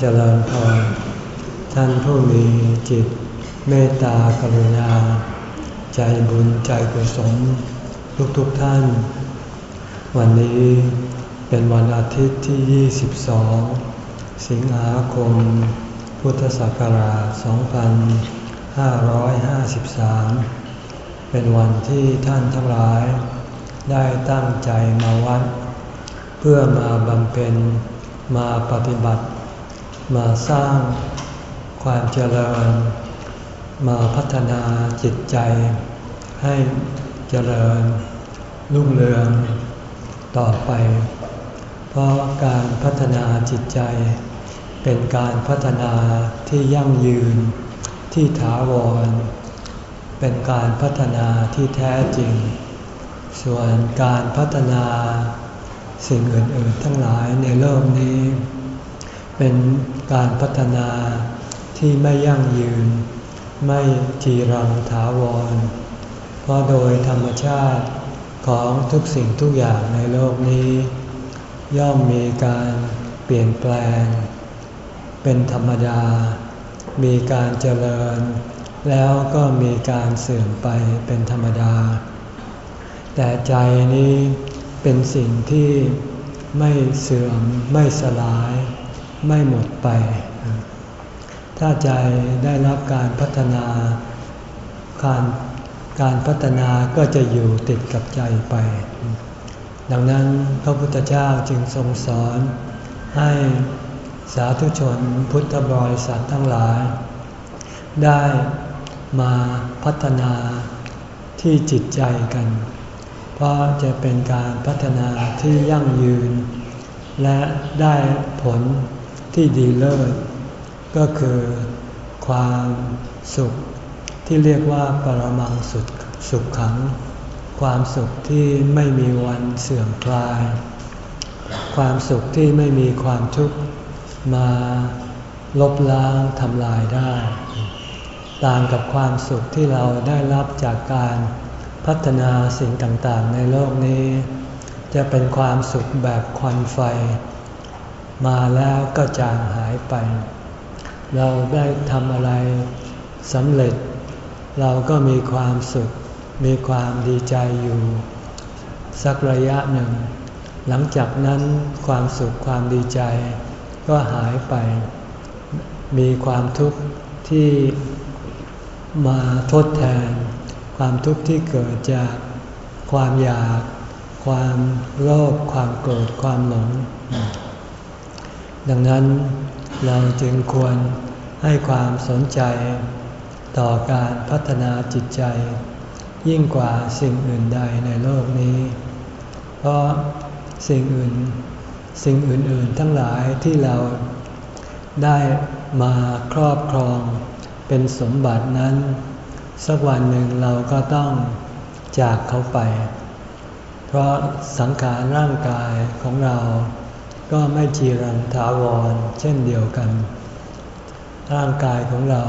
เจริญพรท่านผู้มีจิตเมตตากรุณา ใจบุญใจกุศลทุกๆทท่าน วันนี้เป็นวันอาทิตย์ที่ 22 สิงหาคม พุทธศักราช 2553 เป็นวันที่ท่านทั้งหลาย ได้ตั้งใจมาวัด เพื่อมาบำเพ็ญมาปฏิบัติ มาสร้างความเจริญ มาพัฒนาจิตใจ ให้เจริญรุ่งเรืองต่อไป เพราะการพัฒนาจิตใจ เป็นการพัฒนาที่ยั่งยืนที่ถาวร เป็นการพัฒนาที่แท้จริง ส่วนการพัฒนาสิ่งอื่น ๆ ทั้งหลายในโลกนี้ เป็นการพัฒนาที่ไม่ยั่งยืน ไม่จีรังถาวร เพราะโดยธรรมชาติของทุกสิ่งทุกอย่างในโลกนี้ ย่อมมีการเปลี่ยนแปลง เป็นธรรมดา มีการเจริญ แล้วก็มีการเสื่อมไปเป็นธรรมดา แต่ใจนี้เป็นสิ่งที่ไม่เสื่อมไม่สลาย ไม่หมดไป ถ้าใจได้รับการพัฒนาการการพัฒนาก็จะอยู่ติดกับใจไป ดังนั้นพระพุทธเจ้าจึงทรงสอนให้สาธุชนพุทธบริษัททั้งหลาย ได้มาพัฒนาที่จิตใจกัน เพราะจะเป็นการพัฒนาที่ยั่งยืน และได้ผล ที่ดีเลิศก็คือความสุขที่เรียกว่าปรมังสุขสุขขัง ความสุขที่ไม่มีวันเสื่อมคลาย ความสุขที่ไม่มีความทุกข์มาลบล้างทำลายได้ ต่างกับความสุขที่เราได้รับจากการพัฒนาสิ่งต่างๆ ในโลกนี้ จะเป็นความสุขแบบควันไฟ มาแล้วก็จางหายไป เราได้ทำอะไรสำเร็จ เราก็มีความสุข มีความดีใจอยู่ สักระยะหนึ่ง หลังจากนั้นความสุขความดีใจ ก็หายไป มีความทุกข์ที่มาทดแทน ความทุกข์ที่เกิดจากความอยาก ความโลภความโกรธความหลง ดังนั้นเราจึงควรให้ความสนใจต่อการพัฒนาจิตใจ ยิ่งกว่าสิ่งอื่นใดในโลกนี้ เพราะสิ่งอื่น สิ่งอื่นๆทั้งหลายที่เราได้มาครอบครองเป็นสมบัตินั้น สักวันหนึ่งเราก็ต้องจากเขาไป เพราะสังขารร่างกายของเรา ก็ไม่จีรังถาวรเช่นเดียวกัน ร่างกายของเรา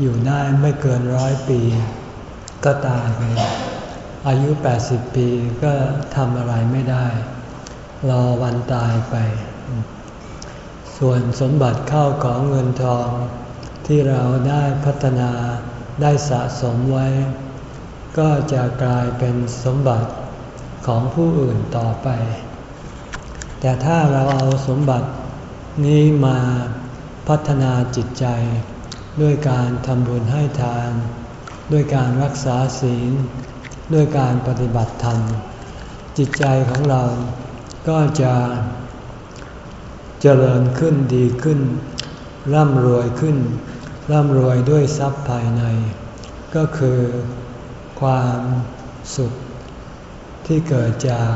อยู่ได้ไม่เกินร้อยปี ก็ตายไปอายุ 80 ปีก็ทำอะไรไม่ได้ รอวันตายไป ส่วนสมบัติเข้าของเงินทอง ที่เราได้พัฒนาได้สะสมไว้ ก็จะกลายเป็นสมบัติของผู้อื่นต่อไป แต่ถ้าเราเอาสมบัตินี้มาพัฒนาจิตใจ ด้วยการทำบุญให้ทาน ด้วยการรักษาศีล ด้วยการปฏิบัติธรรม จิตใจของเราก็จะเจริญขึ้นดีขึ้น ร่ำรวยขึ้น ร่ำรวยด้วยทรัพย์ภายใน ก็คือความสุขที่เกิดจาก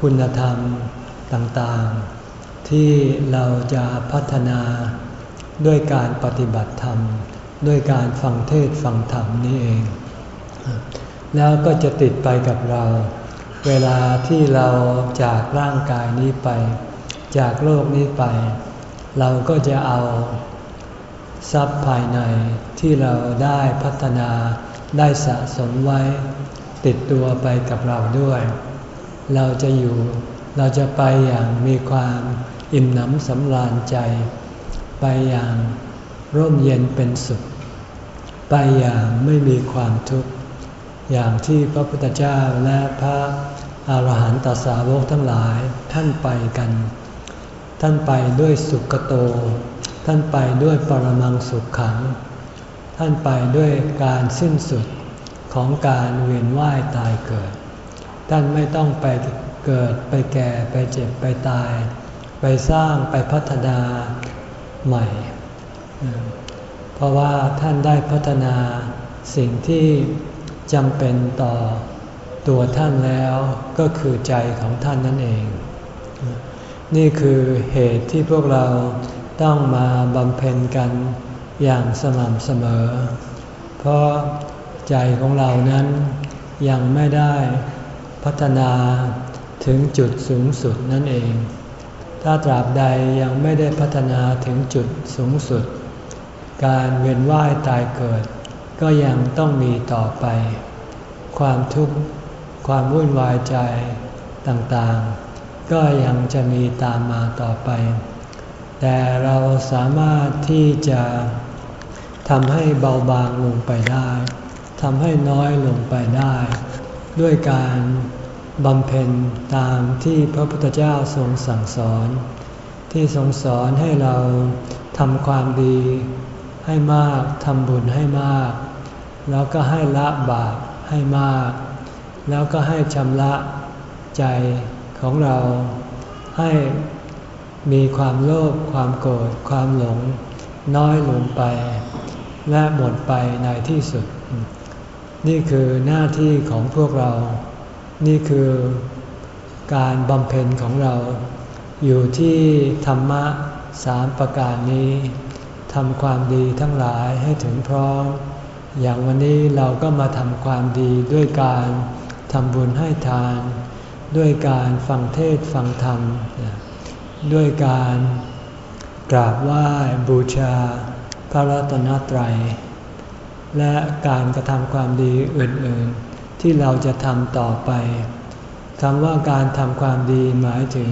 คุณธรรม ต่างๆ ที่เราจะพัฒนาด้วยการปฏิบัติธรรม ด้วยการฟังเทศฟังธรรมนี้เอง แล้วก็จะติดไปกับเรา เวลาที่เราจากร่างกายนี้ไป จากโลกนี้ไป เราก็จะเอาทรัพย์ภายในที่เราได้พัฒนาได้สะสมไว้ ติดตัวไปกับเราด้วย เราจะอยู่ เราจะไปอย่างมีความอิ่มหนำสำราญใจ ไปอย่างร่มเย็นเป็นสุข ไปอย่างไม่มีความทุกข์ อย่างที่พระพุทธเจ้าและพระอาหารหันตสาวกทั้งหลายท่านไปกัน ท่านไปด้วยสุขโต ท่านไปด้วยปรมังสุขขัง ท่านไปด้วยการสิ้นสุดของการเวียนว่ายตายเกิด ท่านไม่ต้องไป เกิดไปแก่ไปเจ็บไปตาย ไปสร้างไปพัฒนาใหม่ เพราะว่าท่านได้พัฒนาสิ่งที่จำเป็นต่อตัวท่านแล้วก็คือใจของท่านนั่นเอง นี่คือเหตุที่พวกเราต้องมาบำเพ็ญกันอย่างสม่ำเสมอ เพราะใจของเรานั้นยังไม่ได้พัฒนา ถึงจุดสูงสุดนั่นเอง ถ้าตราบใดยังไม่ได้พัฒนาถึงจุดสูงสุด การเวียนว่ายตายเกิด ก็ยังต้องมีต่อไป ความทุกข์ความวุ่นวายใจต่างๆ ก็ยังจะมีตามมาต่อไป แต่เราสามารถที่จะทำให้เบาบางลงไปได้ทำให้น้อยลงไปได้ ด้วยการ บำเพ็ญตามที่พระพุทธเจ้าทรงสั่งสอน ที่ทรงสอนให้เราทำความดีให้มากทำบุญให้มาก แล้วก็ให้ละบาปให้มาก แล้วก็ให้ชำระใจของเราให้มีความโลภความโกรธความหลง น้อยลงไป และหมดไปในที่สุด นี่คือหน้าที่ของพวกเรา นี่คือการบำเพ็ญของเรา อยู่ที่ธรรมะสามประการนี้ทำความดีทั้งหลายให้ถึงพร้อม อย่างวันนี้เราก็มาทำความดีด้วยการทำบุญให้ทาน ด้วยการฟังเทศฟังธรรม ด้วยการกราบไหว้บูชาพระรัตนตรัย และการกระทำความดีอื่นๆ ที่เราจะทำต่อไปคำว่าการทำความดีหมายถึง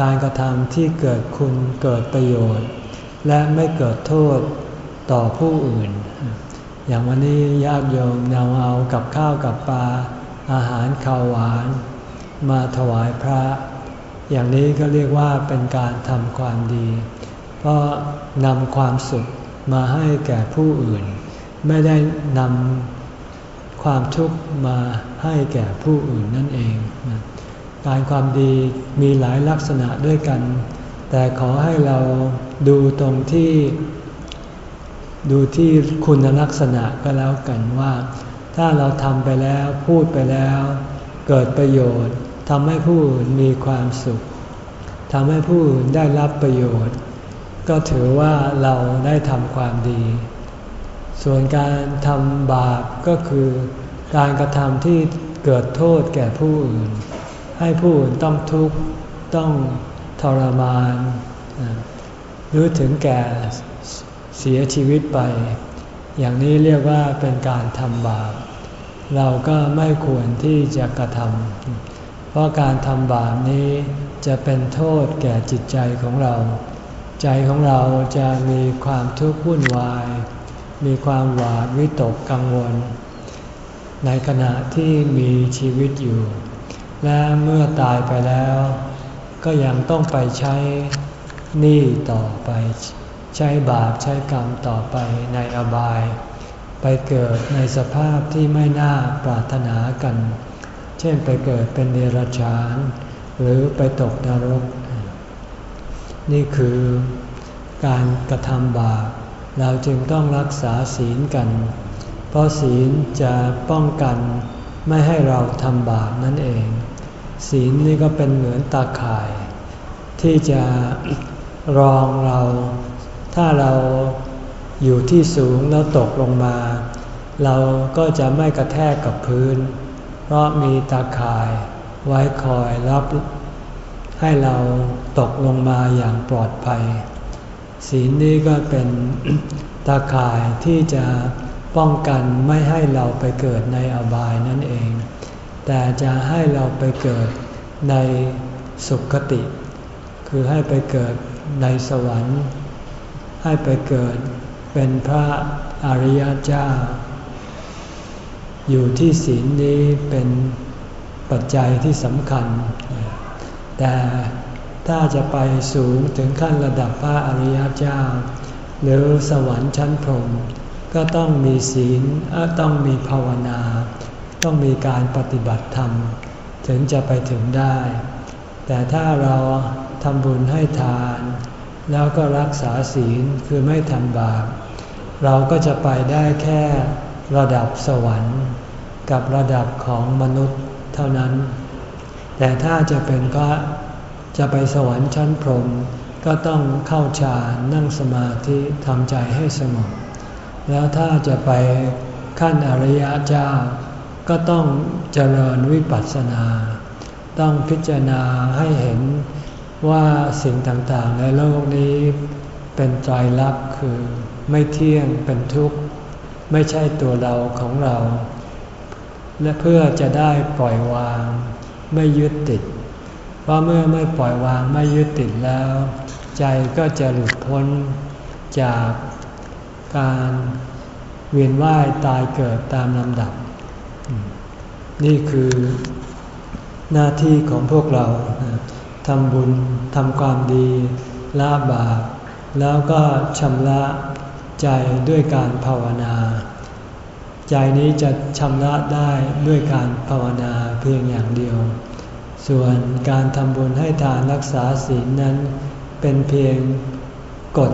การกระทำที่เกิดคุณเกิดประโยชน์ และไม่เกิดโทษต่อผู้อื่น อย่างวันนี้ญาติโยมนำเอากับข้าวกับปลาอาหารข้าวหวาน มาถวายพระ อย่างนี้ก็เรียกว่าเป็นการทำความดี เพราะนำความสุขมาให้แก่ผู้อื่น ไม่ได้นำ ความทุกข์มาให้แก่ผู้อื่นนั่นเองการความดีมีหลายลักษณะด้วยกัน แต่ขอให้เราดูตรงที่ ดูที่คุณลักษณะก็แล้วกันว่า ถ้าเราทำไปแล้วพูดไปแล้ว เกิดประโยชน์ทำให้ผู้อื่นมีความสุขทำให้ผู้อื่นได้รับประโยชน์ ก็ถือว่าเราได้ทำความดี ส่วนการทำบาปก็คือ การกระทำที่เกิดโทษแก่ผู้อื่น ให้ผู้อื่นต้องทุกข์ต้องทรมาน หรือถึงแก่เสียชีวิตไป อย่างนี้เรียกว่าเป็นการทำบาป เราก็ไม่ควรที่จะกระทำเพราะการทำบาปนี้จะเป็นโทษแก่จิตใจของเรา ใจของเราจะมีความทุกข์วุ่นวาย มีความหวาดวิตกกังวล ในขณะที่มีชีวิตอยู่ และเมื่อตายไปแล้ว ก็ยังต้องไปใช้หนี้ต่อไป ใช้บาปใช้กรรมต่อไปในอบาย ไปเกิดในสภาพที่ไม่น่าปรารถนากัน เช่นไปเกิดเป็นเดรัจฉาน หรือไปตกนรก นี่คือการกระทำบาป เราจึงต้องรักษาศีลกัน เพราะศีลจะป้องกันไม่ให้เราทำบาปนั่นเอง ศีลนี่ก็เป็นเหมือนตาข่าย ที่จะรองเรา ถ้าเราอยู่ที่สูงแล้วตกลงมา เราก็จะไม่กระแทกกับพื้น เพราะมีตาข่ายไว้คอยรับให้เราตกลงมาอย่างปลอดภัย ศีลนี้ก็เป็นตาข่ายที่จะป้องกันไม่ให้เราไปเกิดในอบายนั่นเอง แต่จะให้เราไปเกิดในสุขติ คือให้ไปเกิดในสวรรค์ ให้ไปเกิดเป็นพระอริยเจ้า อยู่ที่ศีลนี้เป็นปัจจัยที่สำคัญ แต่ ถ้าจะไปสูงถึงขั้นระดับพระอริยเจ้า หรือสวรรค์ชั้นพรหมก็ต้องมีศีลต้องมีภาวนา ต้องมีการปฏิบัติธรรม ถึงจะไปถึงได้ แต่ถ้าเราทำบุญให้ทาน แล้วก็รักษาศีลคือไม่ทำบาปเราก็จะไปได้แค่ระดับสวรรค์ กับระดับของมนุษย์เท่านั้น แต่ถ้าจะเป็นก็ จะไปสวรรค์ชั้นพรหมก็ต้องเข้าฌานนั่งสมาธิทำใจให้สงบแล้วถ้าจะไปขั้นอริยเจ้า ก็ต้องเจริญวิปัสสนา ต้องพิจารณาให้เห็นว่าสิ่งต่างๆในโลกนี้เป็นใจรักคือไม่เที่ยงเป็นทุกข์ ไม่ใช่ตัวเราของเรา และเพื่อจะได้ปล่อยวาง ไม่ยึดติด ราะเมื่อไม่ปล่อยวางไม่ยึดติดแล้ว ใจก็จะหลุดพ้นจากการเวียนว่ายตายเกิดตามลำดับ นี่คือหน้าที่ของพวกเราทำบุญทำความดีละบาปแล้วก็ชำระใจด้วยการภาวนา ใจนี้จะชำระได้ด้วยการภาวนาเพียงอย่างเดียว ส่วนการทำบุญให้ทานรักษาศีลนั้น เป็นเพียงกด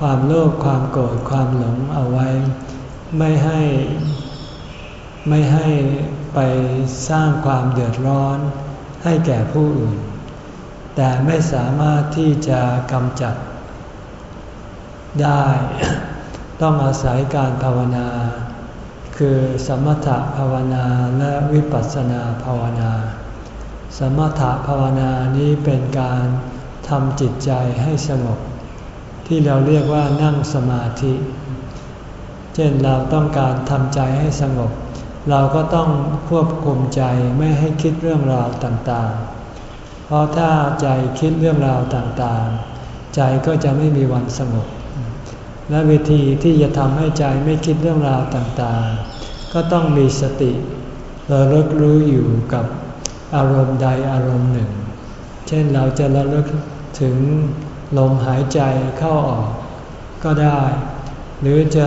ความโลภความโกรธความหลงเอาไว้ ไม่ให้ไม่ให้ไปสร้างความเดือดร้อนให้แก่ผู้อื่น แต่ไม่สามารถที่จะกำจัดได้ ต้องอาศัยการภาวนา คือสมถะภาวนาและวิปัสสนาภาวนา สมถะภาวนานี้เป็นการทำจิตใจให้สงบ ที่เราเรียกว่านั่งสมาธิ เช่นเราต้องการทำใจให้สงบ เราก็ต้องควบคุมใจไม่ให้คิดเรื่องราวต่างๆ เพราะถ้าใจคิดเรื่องราวต่างๆ ใจก็จะไม่มีวันสงบ และวิธีที่จะทำให้ใจไม่คิดเรื่องราวต่างๆ ก็ต้องมีสติระลึกรู้อยู่กับอารมณ์ใดอารมณ์หนึ่ง เช่นเราจะระลึกถึงลมหายใจเข้าออกก็ได้ หรือจะ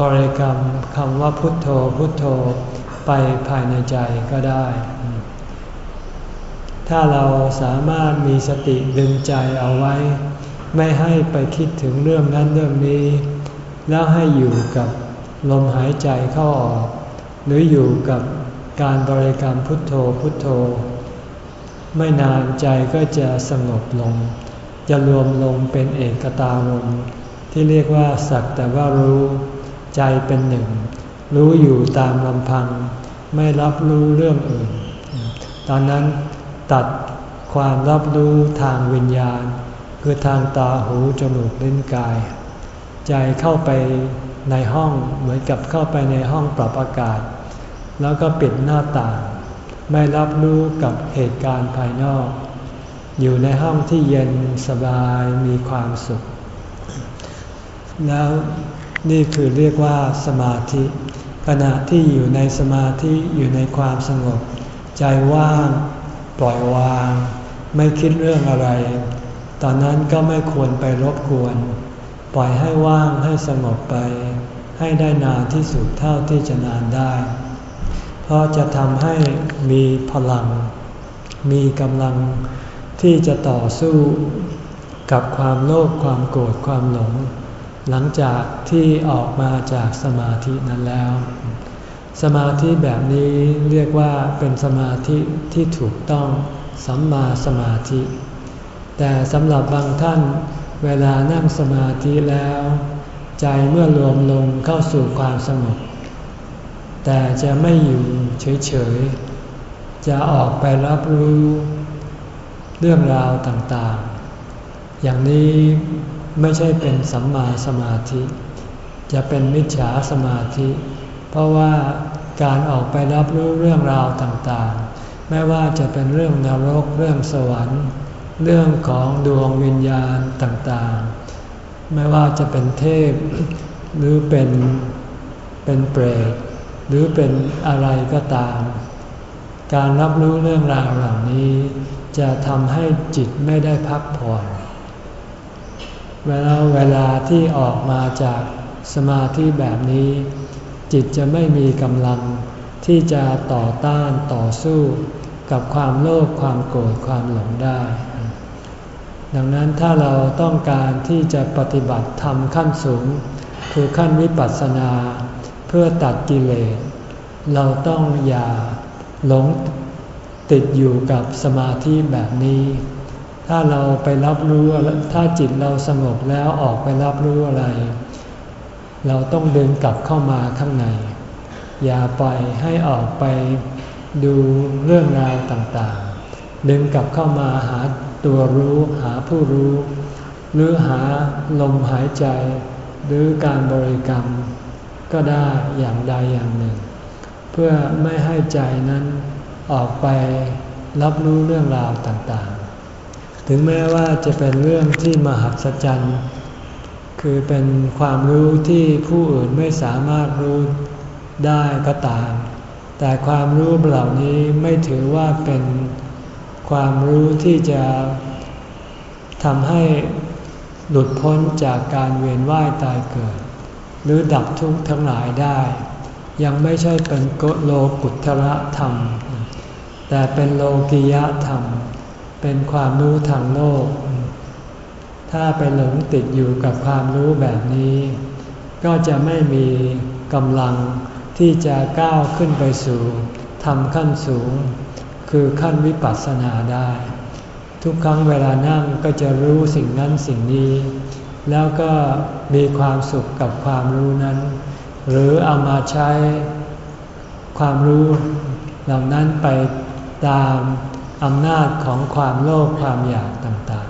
บริกรรมคำว่าพุทโธพุทโธไปภายในใจก็ได้ ถ้าเราสามารถมีสติดึงใจเอาไว้ ไม่ให้ไปคิดถึงเรื่องนั้นเรื่องนี้ แล้วให้อยู่กับลมหายใจเข้าออก หรืออยู่กับการบริกรรมพุทโธพุทโธ ไม่นานใจก็จะสงบลง จะรวมลงเป็นเอกตารมที่เรียกว่าสักแต่ว่ารู้ใจเป็นหนึ่ง รู้อยู่ตามลำพัง ไม่รับรู้เรื่องอื่น ตอนนั้นตัดความรับรู้ทางวิญญาณ คือทางตาหูจมูกลิ้นกาย ใจเข้าไปในห้องเหมือนกับเข้าไปในห้องปรับอากาศ แล้วก็ปิดหน้าต่าง ไม่รับรู้กับเหตุการณ์ภายนอก อยู่ในห้องที่เย็นสบายมีความสุข แล้วนี่คือเรียกว่าสมาธิ ขณะที่อยู่ในสมาธิอยู่ในความสงบ ใจว่าง ปล่อยวาง ไม่คิดเรื่องอะไร ตอนนั้นก็ไม่ควรไปรบกวน ปล่อยให้ว่างให้สงบไป ให้ได้นานที่สุดเท่าที่จะนานได้ เพราะจะทำให้มีพลัง มีกำลังที่จะต่อสู้กับความโลภความโกรธความหลง หลังจากที่ออกมาจากสมาธินั้นแล้ว สมาธิแบบนี้เรียกว่าเป็นสมาธิที่ถูกต้องสัมมาสมาธิ แต่สำหรับบางท่านเวลานั่งสมาธิแล้ว ใจเมื่อรวมลงเข้าสู่ความสงบแต่จะไม่อยู่เฉยๆ จะออกไปรับรู้เรื่องราวต่างๆ อย่างนี้ไม่ใช่เป็นสัมมาสมาธิ จะเป็นมิจฉาสมาธิ เพราะว่าการออกไปรับรู้เรื่องราวต่างๆ ไม่ว่าจะเป็นเรื่องนรกเรื่องสวรรค์ เรื่องของดวงวิญญาณต่างๆ ไม่ว่าจะเป็นเทพหรือเป็นเป็นเปรตหรือเป็นอะไรก็ตาม การรับรู้เรื่องราวเหล่านี้ จะทำให้จิตไม่ได้พักผ่อนเวลาเวลาที่ออกมาจากสมาธิแบบนี้ จิตจะไม่มีกำลังที่จะต่อต้านต่อสู้กับความโลภความโกรธความหลงได้ ดังนั้นถ้าเราต้องการที่จะปฏิบัติธรรมขั้นสูง คือขั้นวิปัสสนา เพื่อตัดกิเลส เราต้องอย่าหลงติดอยู่กับสมาธิแบบนี้ ถ้าเราไปรับรู้ถ้าจิตเราสงบแล้วออกไปรับรู้อะไร เราต้องดึงกลับเข้ามาข้างใน อย่าปล่อยให้ออกไปดูเรื่องราวต่างๆ ดึงกลับเข้ามาหา ตัวรู้หาผู้รู้ หรือหาลมหายใจ หรือการบริกรรม ก็ได้อย่างใดอย่างหนึ่ง เพื่อไม่ให้ใจนั้นออกไปรับรู้เรื่องราวต่างๆ ถึงแม้ว่าจะเป็นเรื่องที่มหัศจรรย์ คือเป็นความรู้ที่ผู้อื่นไม่สามารถรู้ได้ก็ตาม แต่ความรู้เหล่านี้ไม่ถือว่าเป็น ความรู้ที่จะทำให้หลุดพ้นจากการเวียนว่ายตายเกิด หรือดับทุกข์ทั้งหลายได้ ยังไม่ใช่เป็นโลกุตระธรรม แต่เป็นโลกิยะธรรม เป็นความรู้ทางโลก ถ้าไปหลงติดอยู่กับความรู้แบบนี้ ก็จะไม่มีกำลังที่จะก้าวขึ้นไปสู่ทำขั้นสูง คือขั้นวิปัสสนาได้ ทุกครั้งเวลานั่งก็จะรู้สิ่งนั้นสิ่งนี้ แล้วก็มีความสุขกับความรู้นั้น หรือเอามาใช้ความรู้เหล่านั้นไปตามอำนาจของความโลภความอยากต่าง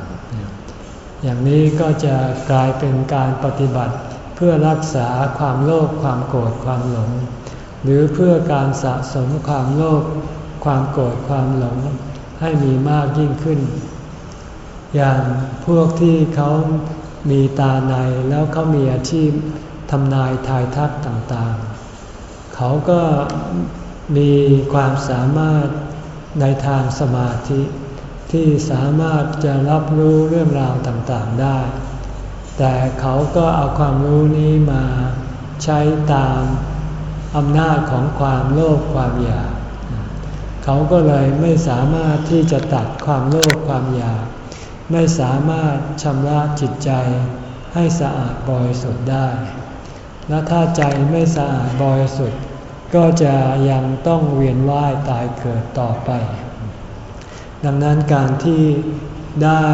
ๆ อย่างนี้ก็จะกลายเป็นการปฏิบัติเพื่อรักษาความโลภความโกรธความหลง หรือเพื่อการสะสมความโลภ ความโกรธความหลงให้มีมากยิ่งขึ้น อย่างพวกที่เขามีตาในแล้วเขามีอาชีพทำนายทายทักต่างๆ เขาก็มีความสามารถในทางสมาธิ ที่สามารถจะรับรู้เรื่องราวต่างๆได้ แต่เขาก็เอาความรู้นี้มาใช้ตามอำนาจของความโลภความอยาก เขาก็เลยไม่สามารถที่จะตัดความโลภความอยาก ไม่สามารถชำระจิตใจให้สะอาดบริสุทธิ์ได้ และถ้าใจไม่สะอาดบริสุทธิ์ ก็จะยังต้องเวียนว่ายตายเกิดต่อไป ดังนั้นการที่ได้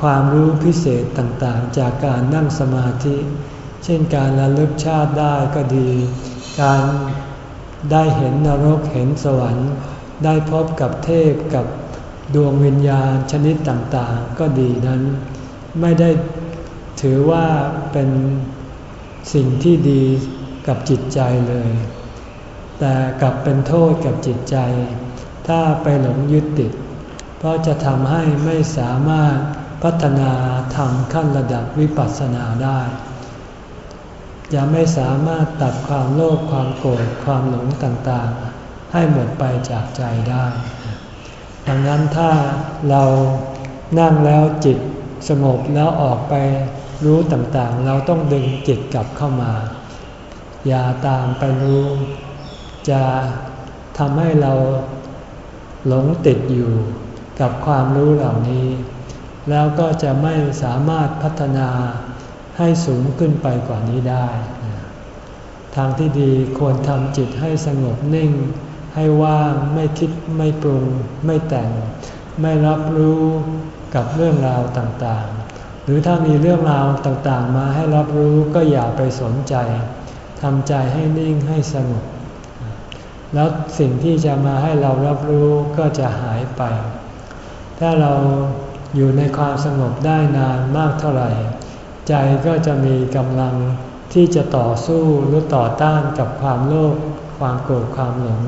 ความรู้พิเศษต่างๆ จากการนั่งสมาธิ เช่นการระลึกชาติได้ก็ดี การได้เห็นนรกเห็นสวรรค์ ได้พบกับเทพกับดวงวิญญาณชนิดต่างๆ ก็ดีนั้น ไม่ได้ถือว่าเป็นสิ่งที่ดีกับจิตใจเลย แต่กลับเป็นโทษกับจิตใจ ถ้าไปหลงยึดติด เพราะจะทำให้ไม่สามารถพัฒนาทำขั้นระดับวิปัสสนาได้จะไม่สามารถตัดความโลภความโกรธความหลงต่างๆ ให้หมดไปจากใจได้ ดังนั้นถ้าเรานั่งแล้วจิตสงบแล้วออกไปรู้ต่างๆ เราต้องดึงจิตกลับเข้ามา อย่าตามไปรู้ จะทำให้เราหลงติดอยู่กับความรู้เหล่านี้ แล้วก็จะไม่สามารถพัฒนาให้สูงขึ้นไปกว่านี้ได้ ทางที่ดีควรทำจิตให้สงบนิ่ง ให้ว่างไม่คิดไม่ปรุง ไม่แต่ง ไม่รับรู้กับเรื่องราวต่างๆ หรือถ้ามีเรื่องราวต่างๆ มาให้รับรู้ก็อย่าไปสนใจทำใจให้นิ่งให้สงบแล้วสิ่งที่จะมาให้เรารับรู้ก็จะหายไป ถ้าเราอยู่ในความสงบได้นานมากเท่าไหร่ ใจก็จะมีกำลังที่จะต่อสู้หรือต่อต้านกับความโลภความโกรธความหลง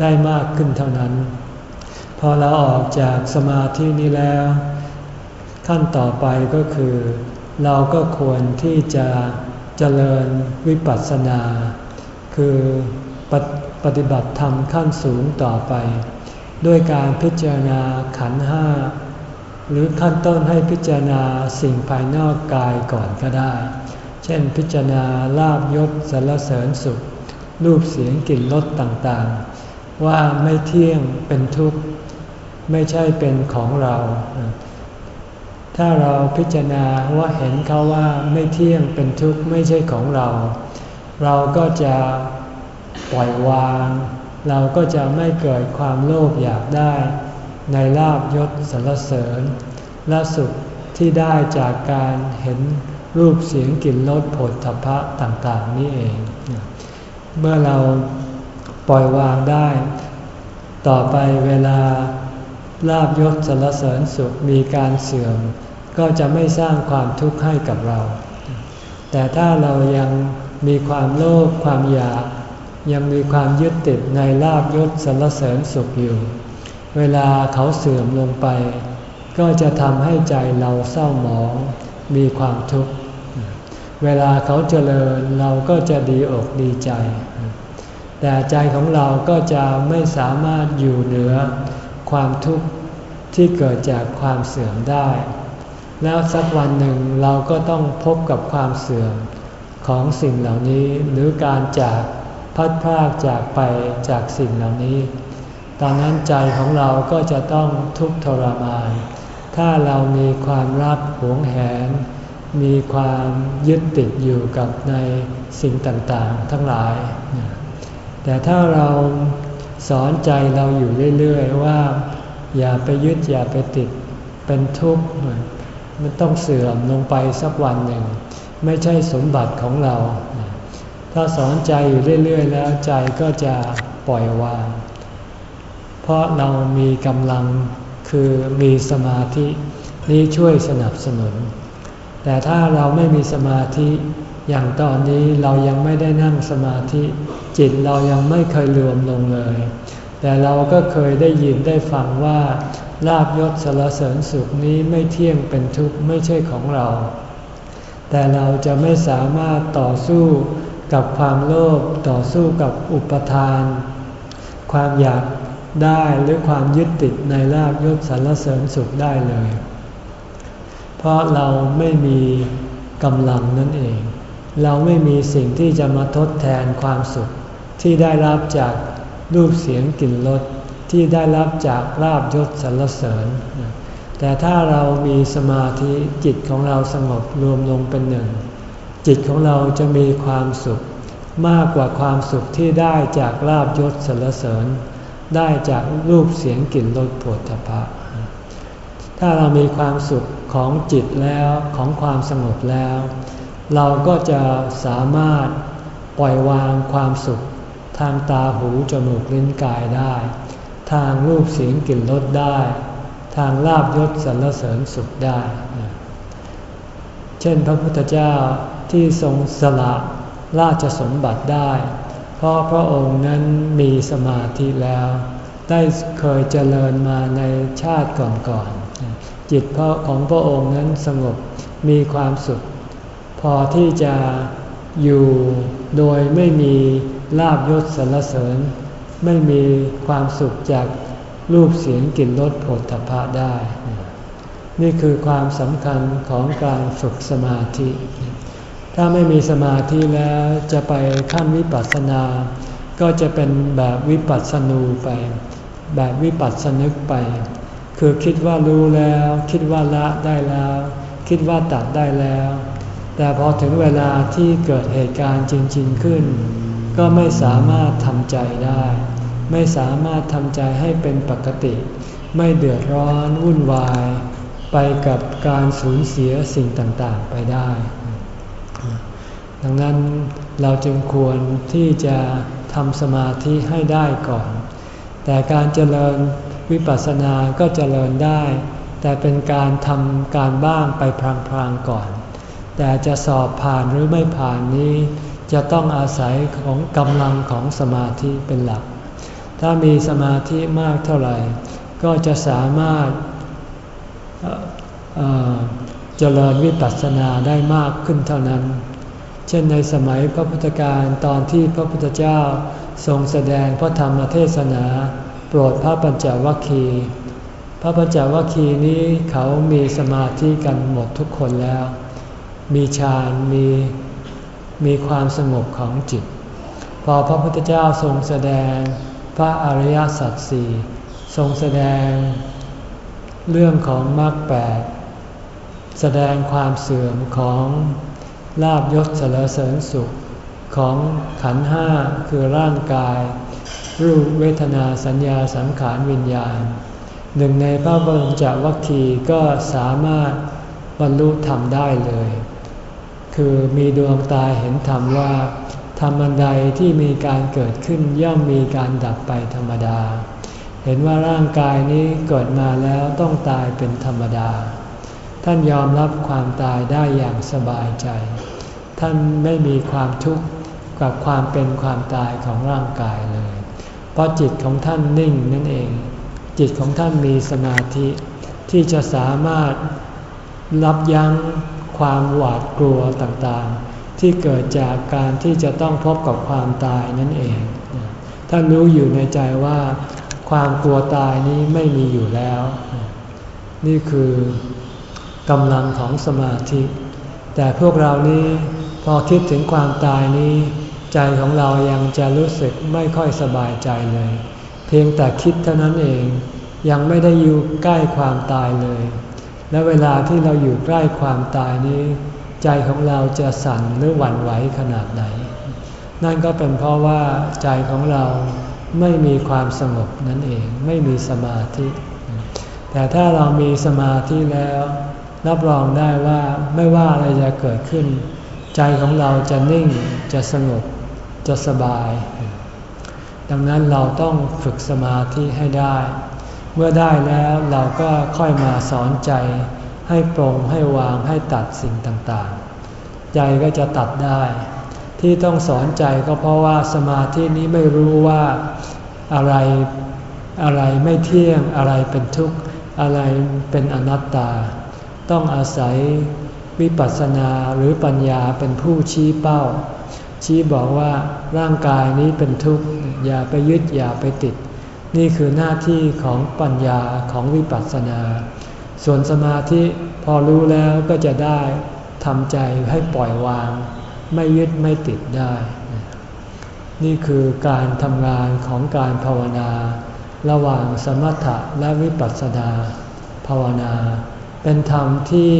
ได้มากขึ้นเท่านั้น พอเราออกจากสมาธินี้แล้ว ขั้นต่อไปก็คือ เราก็ควรที่จะเจริญวิปัสสนา คือปปฏิบัติธรรมขั้นสูงต่อไป ด้วยการพิจารณาขันห้าหรือขั้นต้นให้พิจารณาสิ่งภายนอกกายก่อนก็ได้ เช่นพิจารณาลาบยศสรรเสริญสุข รูปเสียงกลิ่นรสต่างๆ ว่าไม่เที่ยงเป็นทุกข์ ไม่ใช่เป็นของเรา ถ้าเราพิจารณาว่าเห็นเขาว่าไม่เที่ยงเป็นทุกข์ไม่ใช่ของเรา เราก็จะปล่อยวาง เราก็จะไม่เกิดความโลภอยากได้ ในลาบยศสรรเสริญและสุขที่ได้จากการเห็นรูปเสียงกลิ่นรสผลทพะต่างๆ นี่เอง เมื่อเรา ปล่อยวางได้ ต่อไปเวลาลาบยศสรรเสริญสุขมีการเสื่อม ก็จะไม่สร้างความทุกข์ให้กับเรา แต่ถ้าเรายังมีความโลภความอยาก ยังมีความยึดติดในลาบยศสรรเสริญสุขอยู่ เวลาเขาเสื่อมลงไป ก็จะทำให้ใจเราเศร้าหมอง มีความทุกข์ เวลาเขาเจริญเราก็จะดีอกดีใจ แต่ใจของเราก็จะไม่สามารถอยู่เหนือความทุกข์ที่เกิดจากความเสื่อมได้ แล้วสักวันหนึ่งเราก็ต้องพบกับความเสื่อมของสิ่งเหล่านี้หรือการจากพัดพรากจากไปจากสิ่งเหล่านี้ ตอนนั้นใจของเราก็จะต้องทุกข์ทรมาน ถ้าเรามีความรักหวงแหน มีความยึดติดอยู่กับในสิ่งต่างๆ ทั้งหลาย แต่ถ้าเราสอนใจเราอยู่เรื่อยๆว่า อย่าไปยึดอย่าไปติดเป็นทุกข์มันต้องเสื่อมลงไปสักวันหนึ่ง ไม่ใช่สมบัติของเรา ถ้าสอนใจอยู่เรื่อยๆ แล้วใจก็จะปล่อยวาง เพราะเรามีกำลังคือมีสมาธินี้ช่วยสนับสนุน แต่ถ้าเราไม่มีสมาธิอย่างตอนนี้เรายังไม่ได้นั่งสมาธิ จิตเรายังไม่เคยรวมลงเลย แต่เราก็เคยได้ยินได้ฟังว่าลาบยศสารเสริญสุขนี้ไม่เที่ยงเป็นทุกข์ไม่ใช่ของเรา แต่เราจะไม่สามารถต่อสู้กับความโลภต่อสู้กับอุปทาน ความอยากได้หรือความยึดติดในลาบยศสรรเสริญสุขได้เลย เพราะเราไม่มีกำลังนั่นเอง เราไม่มีสิ่งที่จะมาทดแทนความสุข ที่ได้รับจากรูปเสียงกลิ่นรสที่ได้รับจากลาบยศสรรเสริญ แต่ถ้าเรามีสมาธิจิตของเราสงบรวมลงเป็นหนึ่ง จิตของเราจะมีความสุข มากกว่าความสุขที่ได้จากลาบยศสรรเสริญ ได้จากรูปเสียงกลิ่นรสผลพะถ้าเรามีความสุขของจิตแล้วของความสงบแล้ว เราก็จะสามารถปล่อยวางความสุข ทางตาหูจมูกลิ้นกายได้ ทางรูปเสียงกลิ่นรสได้ ทางลาบยศสรรเสริญสุขได้ เช่นพระพุทธเจ้าที่ทรงสละราชสมบัติได้ เพราะพระองค์นั้นมีสมาธิแล้ว ได้เคยเจริญมาในชาติก่อนๆจิตของพระองค์นั้นสงบมีความสุข พอที่จะอยู่โดยไม่มี ลาบยศสรรเสริญ ไม่มีความสุขจากรูปเสียงกลิ่นรสผลถภะได้ นี่คือความสำคัญของการฝึกสมาธิ ถ้าไม่มีสมาธิแล้วจะไปขั้นวิปัสสนา ก็จะเป็นแบบวิปัสสนูไป แบบวิปัสสนึกไป คือคิดว่ารู้แล้ว คิดว่าละได้แล้ว คิดว่าตัดได้แล้ว แต่พอถึงเวลาที่เกิดเหตุการณ์จริง ๆขึ้น ก็ไม่สามารถทำใจได้ ไม่สามารถทำใจให้เป็นปกติ ไม่เดือดร้อนวุ่นวาย ไปกับการสูญเสียสิ่งต่างๆไปได้ ดังนั้นเราจึงควรที่จะทำสมาธิให้ได้ก่อน แต่การเจริญวิปัสสนาก็เจริญได้ แต่เป็นการทำการบ้างไปพลางๆก่อน แต่จะสอบผ่านหรือไม่ผ่านนี้ จะต้องอาศัยของกำลังของสมาธิเป็นหลัก ถ้ามีสมาธิมากเท่าไหร่ ก็จะสามารถเจริญวิปัสสนาได้มากขึ้นเท่านั้น เช่นในสมัยพระพุทธการตอนที่พระพุทธเจ้าทรงแสดงพระธรรมเทศนา โปรดพระปัญจวัคคีย์พระปัญจวัคคีย์นี้เขามีสมาธิกันหมดทุกคนแล้ว มีฌานมี มีความสงบของจิต พอพระพุทธเจ้าทรงแสดงพระอริยสัจสี่ทรงแสดง เรื่องของมรรคแปดแสดงความเสื่อมของลาบยศเสรเสริญสุขของขันห้าคือร่างกาย รูปเวทนาสัญญาสังขารวิญญาณ หนึ่งในพระบรมจวัคคีก็สามารถบรรลุธรรมได้เลย คือมีดวงตาเห็นธรรมว่าธรรมันใดที่มีการเกิดขึ้นย่อมมีการดับไปธรรมดา เห็นว่าร่างกายนี้เกิดมาแล้วต้องตายเป็นธรรมดา ท่านยอมรับความตายได้อย่างสบายใจ ท่านไม่มีความทุกข์กับความเป็นความตายของร่างกายเลย เพราะจิตของท่านนิ่งนั่นเอง จิตของท่านมีสมาธิที่จะสามารถรับยั้ง ความหวาดกลัวต่างๆ ที่เกิดจากการที่จะต้องพบกับความตายนั่นเอง ท่านรู้อยู่ในใจว่า ความกลัวตายนี้ไม่มีอยู่แล้ว นี่คือกำลังของสมาธิ แต่พวกเรานี้พอคิดถึงความตายนี้ ใจของเรายังจะรู้สึกไม่ค่อยสบายใจเลย เพียงแต่คิดเท่านั้นเองยังไม่ได้อยู่ใกล้ความตายเลย และเวลาที่เราอยู่ใกล้ความตายนี้ ใจของเราจะสั่นหรือหวั่นไหวขนาดไหน นั่นก็เป็นเพราะว่าใจของเราไม่มีความสงบนั่นเองไม่มีสมาธิ แต่ถ้าเรามีสมาธิแล้ว รับรองได้ว่าไม่ว่าอะไรจะเกิดขึ้น ใจของเราจะนิ่งจะสงบจะสบาย ดังนั้นเราต้องฝึกสมาธิให้ได้ เมื่อได้แล้วเราก็ค่อยมาสอนใจให้ปรงให้วางให้ตัดสิ่งต่างๆ ใจก็จะตัดได้ ที่ต้องสอนใจก็เพราะว่าสมาธินี้ไม่รู้ว่าอะไรอะไรไม่เที่ยงอะไรเป็นทุกข์อะไรเป็นอนัตตา ต้องอาศัยวิปัสสนาหรือปัญญาเป็นผู้ชี้เป้า ชี้บอกว่าร่างกายนี้เป็นทุกข์อย่าไปยึดอย่าไปติด นี่คือหน้าที่ของปัญญาของวิปัสสนา ส่วนสมาธิพอรู้แล้วก็จะได้ทำใจให้ปล่อยวาง ไม่ยึดไม่ติดได้ นี่คือการทำงานของการภาวนา ระหว่างสมถะและวิปัสสนาภาวนา เป็นธรรมที่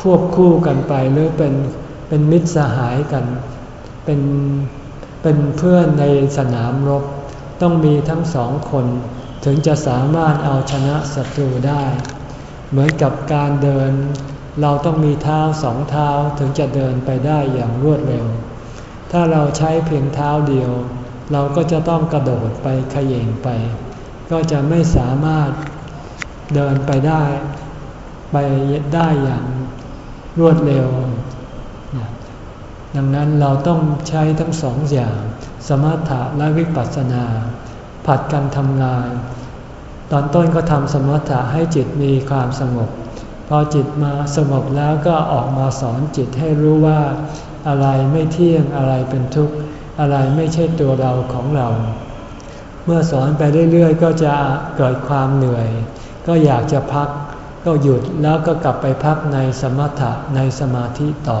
ควบคู่กันไปหรือเป็นเป็นมิตรสหายกัน เป็นเป็นเพื่อนในสนามรบ ต้องมีทั้งสองคน ถึงจะสามารถเอาชนะศัตรูได้ เหมือนกับการเดิน เราต้องมีเท้าสองเท้าถึงจะเดินไปได้อย่างรวดเร็ว ถ้าเราใช้เพียงเท้าเดียว เราก็จะต้องกระโดดไปขย่งไป ก็จะไม่สามารถเดินไปได้ ไปได้อย่างรวดเร็ว ดังนั้นเราต้องใช้ทั้งสองอย่าง สมถะและวิปัสสนา ผัดกันทำงาน ตอนต้นก็ทำสมถะให้จิตมีความสงบ พอจิตมาสงบแล้วก็ออกมาสอนจิตให้รู้ว่าอะไรไม่เที่ยงอะไรเป็นทุกข์ อะไรไม่ใช่ตัวเราของเรา เมื่อสอนไปเรื่อยๆ ก็จะเกิดความเหนื่อย ก็อยากจะพัก ก็หยุดแล้วก็กลับไปพักในสมถะในสมาธิต่อ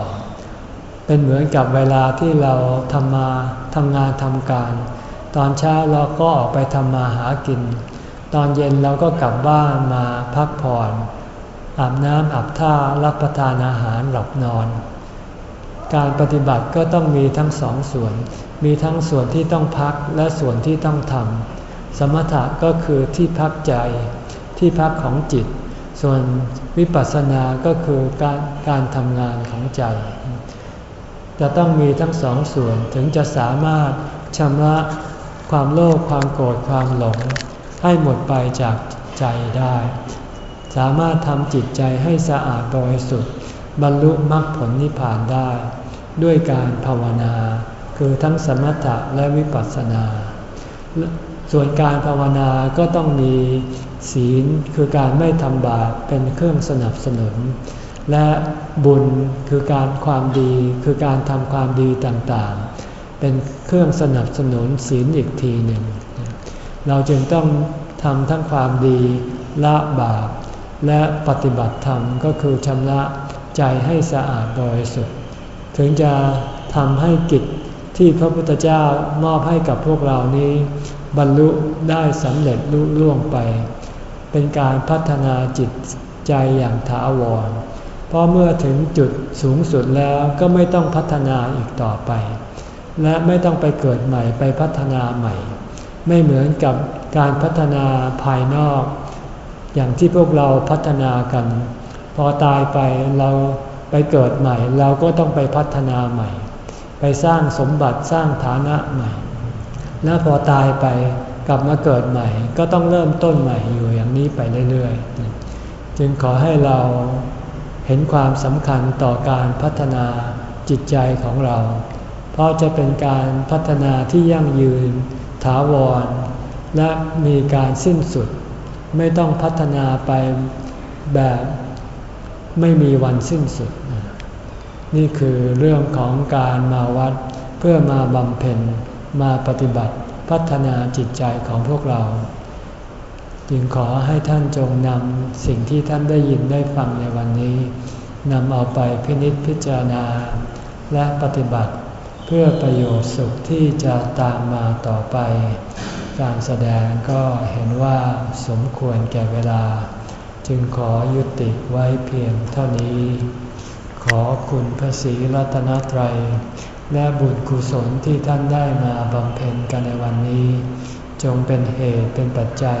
เป็นเหมือนกับเวลาที่เราทำมาทำงานทำการ ตอนเช้าเราก็ออกไปทำมาหากิน ตอนเย็นเราก็กลับบ้านมาพักผ่อนอาบน้ำอาบท่ารับประทานอาหารหลับนอน การปฏิบัติก็ต้องมีทั้งสองส่วน มีทั้งส่วนที่ต้องพักและส่วนที่ต้องทำสมถะก็คือที่พักใจ ที่พักของจิต ส่วนวิปัสสนาก็คือการการทำงานของใจ จะต้องมีทั้งสองส่วนถึงจะสามารถชำระความโลภความโกรธความหลง ให้หมดไปจากใจได้ สามารถทำจิตใจให้สะอาดบริสุทธิ์ บรรลุมรรคผลนิพพานได้ ด้วยการภาวนา คือทั้งสมถะและวิปัสสนา ส่วนการภาวนาก็ต้องมีศีลคือการไม่ทำบาปเป็นเครื่องสนับสนุน และบุญคือการความดีคือการทำความดีต่างๆ เป็นเครื่องสนับสนุนศีลอีกทีหนึ่ง เราจึงต้องทำทั้งความดีละบาป และปฏิบัติธรรมก็คือชำระใจให้สะอาดบริสุทธิ์ ถึงจะทำให้กิจที่พระพุทธเจ้ามอบให้กับพวกเรานี้ บรรลุได้สำเร็จลุล่วงไป เป็นการพัฒนาจิตใจอย่างถาวร เพราะเมื่อถึงจุดสูงสุดแล้วก็ไม่ต้องพัฒนาอีกต่อไป และไม่ต้องไปเกิดใหม่ไปพัฒนาใหม่ ไม่เหมือนกับการพัฒนาภายนอก อย่างที่พวกเราพัฒนากัน พอตายไปเราไปเกิดใหม่ เราก็ต้องไปพัฒนาใหม่ ไปสร้างสมบัติสร้างฐานะใหม่ แล้วพอตายไปกลับมาเกิดใหม่ ก็ต้องเริ่มต้นใหม่อยู่อย่างนี้ไปเรื่อยๆ จึงขอให้เรา เห็นความสำคัญต่อการพัฒนาจิตใจของเรา เพราะจะเป็นการพัฒนาที่ยั่งยืน ถาวร และมีการสิ้นสุด ไม่ต้องพัฒนาไปแบบไม่มีวันสิ้นสุด นี่คือเรื่องของการมาวัดเพื่อมาบำเพ็ญมาปฏิบัติพัฒนาจิตใจของพวกเรา จึงขอให้ท่านจงนำสิ่งที่ท่านได้ยินได้ฟังในวันนี้นำเอาไปพินิจพิจารณา และปฏิบัติเพื่อประโยชน์สุขที่จะตามมาต่อไป การแสดงก็เห็นว่าสมควรแก่เวลา จึงขอยุติไว้เพียงเท่านี้ ขอคุณพระศรีรัตนตรัย และบุญกุศลที่ท่านได้มาบำเพ็ญกันในวันนี้ จงเป็นเหตุเป็นปัจจัย